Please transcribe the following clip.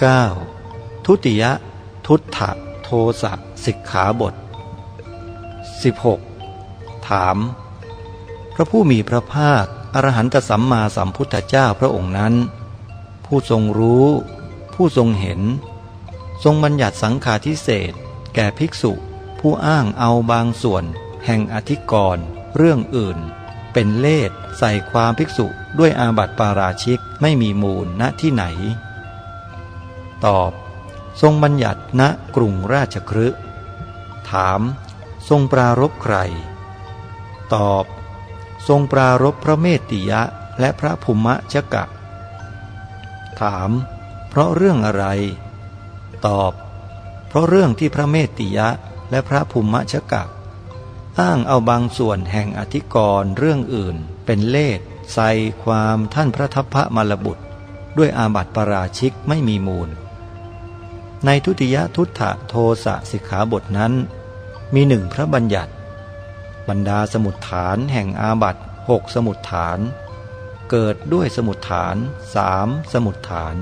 9. ทุติยทุตถะโทสะสิกขาบท 16. ถาม พระผู้มีพระภาคอรหันตสัมมาสัมพุทธเจ้าพระองค์นั้น ผู้ทรงรู้ ผู้ทรงเห็น ทรงบัญญัติสังฆาทิเศษแก่ภิกษุ ผู้อ้างเอาบางส่วน แห่งอธิกรณ์เรื่องอื่น เป็นเลสใส่ความภิกษุด้วยอาบัติปาราชิกไม่มีมูลณที่ไหน ตอบ ทรงบัญญัติณกรุงราชครืถาม ทรงปรารบใคร ตอบ ทรงปรารบพระเมตติยะและพระภุมะชกะ ถาม เพราะเรื่องอะไร ตอบ เพราะเรื่องที่พระเมตติยะและพระภุมะชกะ อ้างเอาบางส่วนแห่งอธิกรณ์เรื่องอื่น เป็นเลสใส่ความท่านพระทัพพระมรบุตร ด้วยอาบัติปราชิกไม่มีมูล ในทุติยทุตถะโทสะสิกขาบทนั้น มีหนึ่งพระบัญญัติ บรรดาสมุดฐานแห่งอาบัตหกสมุดฐาน เกิดด้วยสมุดฐานสามสมุดฐาน